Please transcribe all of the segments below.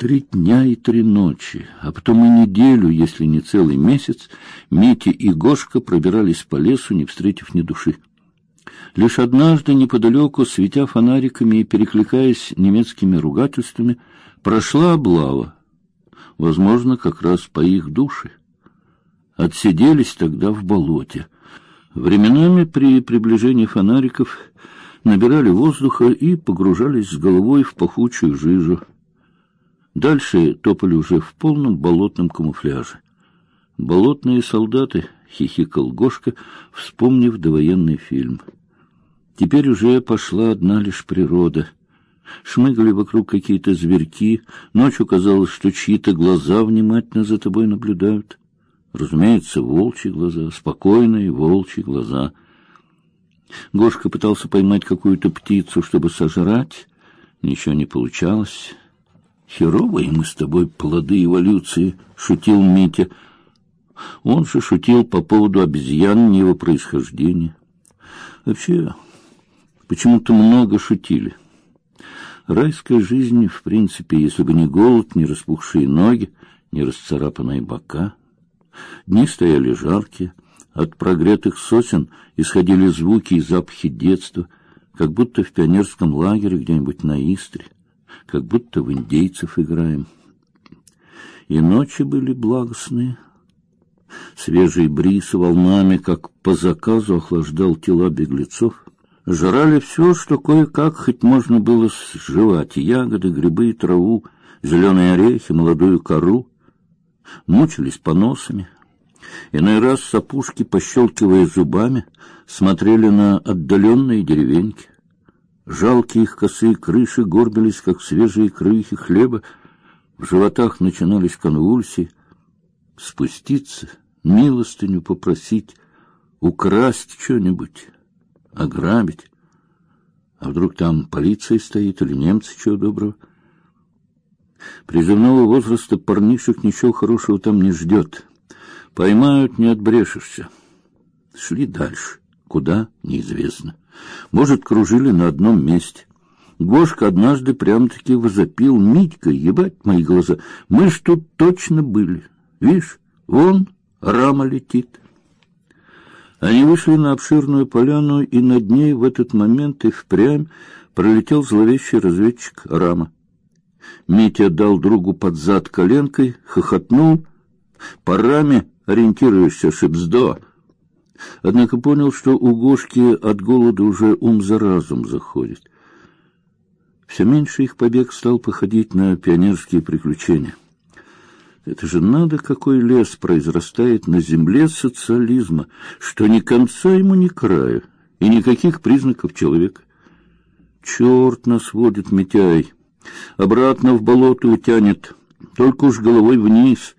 Три дня и три ночи, а потом и неделю, если не целый месяц, Митя и Гошка пробирались по лесу, не встретив ни души. Лишь однажды неподалеку, светя фонариками и перекликаясь немецкими ругательствами, прошла облава. Возможно, как раз по их душе. Отсиделись тогда в болоте. Временами при приближении фонариков набирали воздуха и погружались с головой в пахучую жижу. Дальше топали уже в полном болотном камуфляже. Болотные солдаты, хихикал Гошка, вспомнив довоенный фильм. Теперь уже пошла одна лишь природа. Шмыгали вокруг какие-то зверьки, ночью казалось, что чьи-то глаза внимательно за тобой наблюдают. Разумеется, волчьи глаза, спокойные волчьи глаза. Гошка пытался поймать какую-то птицу, чтобы сожрать. Ничего не получалось. Херовые мы с тобой плоды эволюции, шутил Митя. Он же шутил по поводу обезьяньего происхождения. Вообще, почему-то много шутили. Райская жизнь, в принципе, если бы не голод, не распухшие ноги, не расцарапанные бока. Дни стояли жаркие, от прогретых сосен исходили звуки и запахи детства, как будто в пионерском лагере где-нибудь на Истре как будто в индейцев играем. И ночи были благостные. Свежий бриз волнами, как по заказу, охлаждал тела беглецов. Жрали все, что кое-как хоть можно было сживать: ягоды, грибы, траву, зеленые орехи, молодую кору. Мучились поносами. Иной раз с опушки, пощелкивая зубами, смотрели на отдаленные деревеньки. Жалкие их косые крыши горбились, как свежие крыхи хлеба, в животах начинались конвульсии. Спуститься, милостыню попросить, украсть что-нибудь, ограбить. А вдруг там полиция стоит или немцы чего доброго? Призывного возраста парнишек ничего хорошего там не ждет. Поймают, не отбрешешься. Шли дальше. Куда — неизвестно. Может, кружили на одном месте. Гошка однажды прям-таки возопил. «Митька, ебать мои глаза, мы ж тут точно были. Видишь, вон рама летит». Они вышли на обширную поляну, и над ней в этот момент и впрямь пролетел зловещий разведчик Рама. Митя дал другу под зад коленкой, хохотнул. «По раме ориентируешься, шипздо!» Однако понял, что у Гошки от голода уже ум за разум заходит. Все меньше их побег стал походить на пионерские приключения. Это же надо, какой лес произрастает на земле социализма, что ни конца ему, ни края, и никаких признаков человека. Черт нас водит, Митяй, обратно в болото утянет, только уж головой вниз.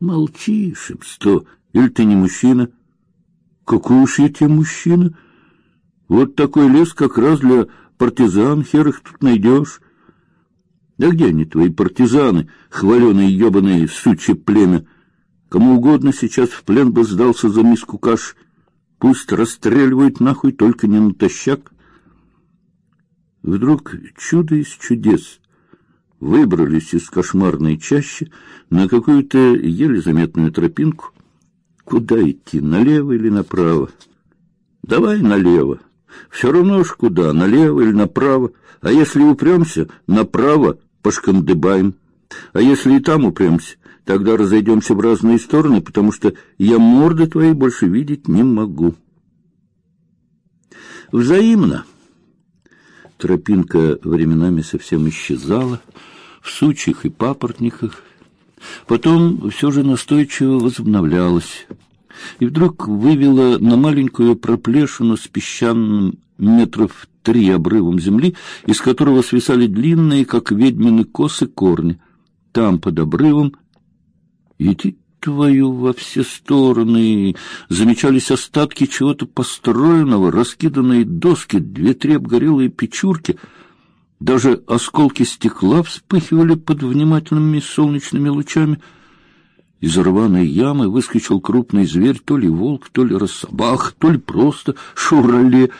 Молчи, шипсто, или ты не мужчина? Какой уж я тебе мужчина? Вот такой лес как раз для партизан херых тут найдешь. Да где они, твои партизаны, хваленые ебаные сучье племя? Кому угодно сейчас в плен бы сдался за миску каш. Пусть расстреливают нахуй, только не натощак. Вдруг чудо из чудес выбрались из кошмарной чащи на какую-то еле заметную тропинку, Куда идти, налево или направо? Давай налево. Все равно ж куда, налево или направо. А если упремся, направо пошкандыбаем. А если и там упремся, тогда разойдемся в разные стороны, потому что я морды твоей больше видеть не могу. Взаимно. Тропинка временами совсем исчезала в сучьях и папоротниках, Потом все же настойчиво возобновлялась. И вдруг вывела на маленькую проплешину с песчаным метров три обрывом земли, из которого свисали длинные, как ведьмины косы, корни. Там, под обрывом, идти твою во все стороны, замечались остатки чего-то построенного, раскиданные доски, две-три обгорелые печурки — даже осколки стекла вспыхивали под внимательными солнечными лучами. Из рваной ямы выскочил крупный зверь, то ли волк, то ли рособах, то ли просто шурале.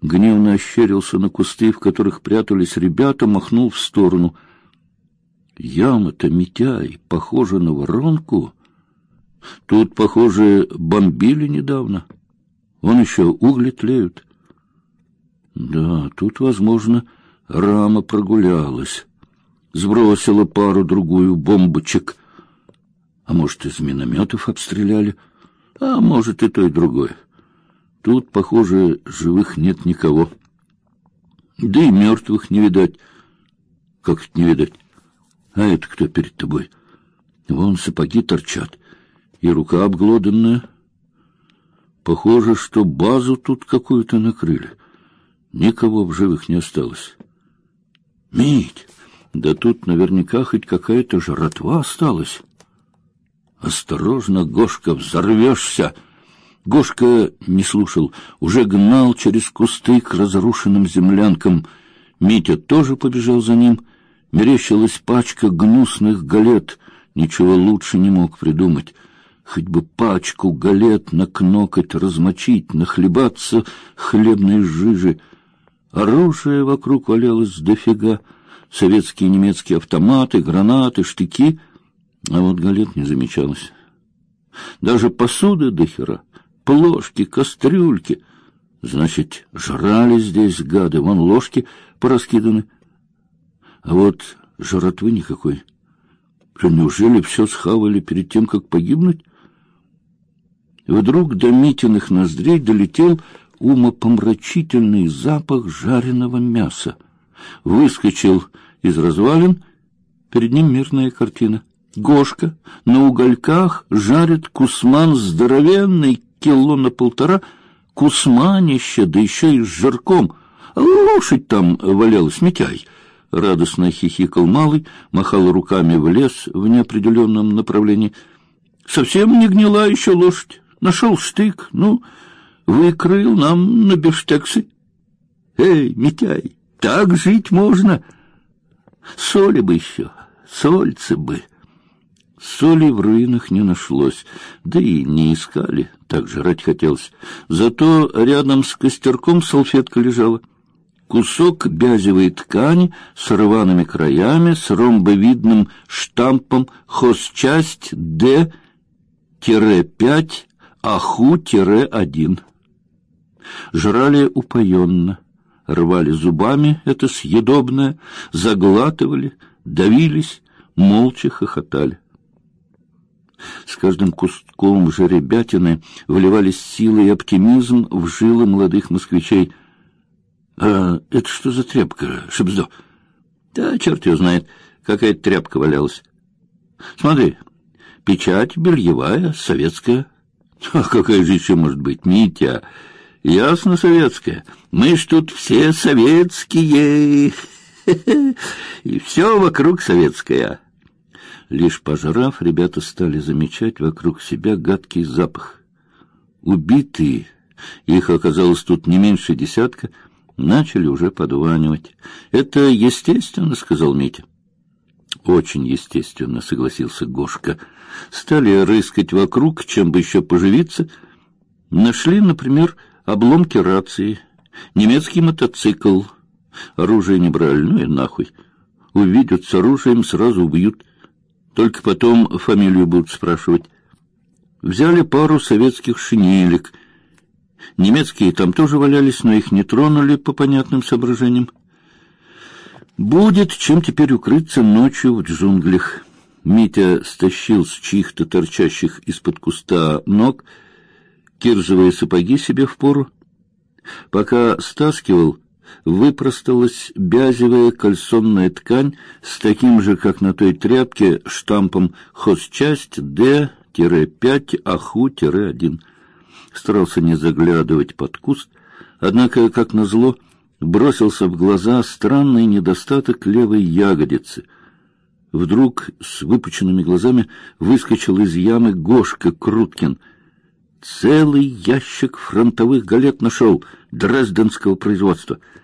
Гневно ощерился на кусты, в которых прятались ребята, махнул в сторону. Яма-то, Митяй, похожа на воронку. Тут, похоже, бомбили недавно. Вон еще угли тлеют. Да, тут, возможно, рама прогулялась. Сбросила пару-другую бомбочек. А может, из минометов обстреляли? А может, и то, и другое. Тут, похоже, живых нет никого. Да и мертвых не видать. Как это не видать? А это кто перед тобой? Вон сапоги торчат, и рука обглоданная. Похоже, что базу тут какую-то накрыли. Никого в живых не осталось. Мить, да тут наверняка хоть какая-то жратва осталась. Осторожно, Гошка, взорвешься! Гошка не слушал, уже гнал через кусты к разрушенным землянкам. Митя тоже побежал за ним. Мерещилась пачка гнусных галет. Ничего лучше не мог придумать. Хоть бы пачку галет накнокать, размочить, нахлебаться хлебной жижи. Оружие вокруг валялось дофига. Советские и немецкие автоматы, гранаты, штыки. А вот галет не замечалось. Даже посуды до хера плошки, кастрюльки. Значит, жрали здесь гады, вон ложки пораскиданы. А вот жратвы никакой. Неужели все схавали перед тем, как погибнуть? Вдруг до Митиных ноздрей долетел умопомрачительный запах жареного мяса. Выскочил из развалин, перед ним мирная картина. Гошка на угольках жарит кусман здоровенный, кило на полтора, кусманище, да еще и с жирком. Лошадь там валялась, Митяй. Радостно хихикал малый, махал руками в лес в неопределенном направлении. Совсем не гнила еще лошадь. Нашел штык, ну, выкрыл нам на бифштексы. Эй, Митяй, так жить можно. Соли бы еще, сольцы бы. Соли в руинах не нашлось, да и не искали, так жрать хотелось. Зато рядом с костерком салфетка лежала. Кусок бязевой ткани с рваными краями, с ромбовидным штампом хозчасть Д-5 АХУ-1. Жрали упоенно, рвали зубами это съедобное, заглатывали, давились, молча хохотали. С каждым куском жеребятины вливались силы и оптимизм в жилы молодых москвичей. А это что за тряпка, Шебздо? Да черт его знает, какая тряпка валялась. Смотри, печать бельевая, советская. А какая же еще может быть, Митя? Ясно, советская. Мы ж тут все советские. И все вокруг советское. Лишь пожрав, ребята стали замечать вокруг себя гадкий запах. Убитые, их оказалось тут не меньше десятка, начали уже подванивать. Это естественно, сказал Митя. Очень естественно, согласился Гошка. Стали рыскать вокруг, чем бы еще поживиться. Нашли, например, обломки рации, немецкий мотоцикл. Оружие не брали, ну и нахуй. Увидят с оружием, сразу убьют. Только потом фамилию будут спрашивать. Взяли пару советских шинелек. Немецкие там тоже валялись, но их не тронули по понятным соображениям. Будет чем теперь укрыться ночью в джунглях. Митя стащил с чьих-то торчащих из-под куста ног кирзовые сапоги себе в пору. Пока стаскивал, выпросталась бязевая кальсонная ткань с таким же, как на той тряпке, штампом хозчасть Д-5 АХУ-1. Старался не заглядывать под куст, однако, как назло, бросился в глаза странный недостаток левой ягодицы. Вдруг с выпученными глазами выскочил из ямы Гошка Круткин. Целый ящик фронтовых галет нашел, дрезденского производства —